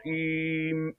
رَّحِيمٌ